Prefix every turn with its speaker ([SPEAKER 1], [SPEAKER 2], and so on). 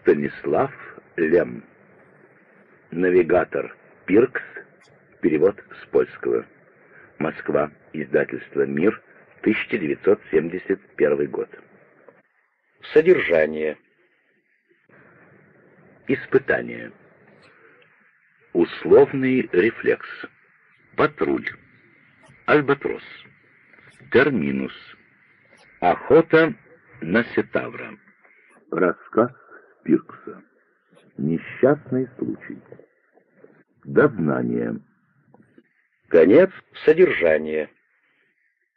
[SPEAKER 1] Станислав Лем. Навигатор Пиркс. Перевод с польского. Москва. Издательство «Мир», 1971 год. Содержание. Испытание. Условный рефлекс. Патруль. Альбатрос. Терминус. Охота на сетавра. Рассказ Пиркса. Несчастный случай. Дознание. Конец содержания.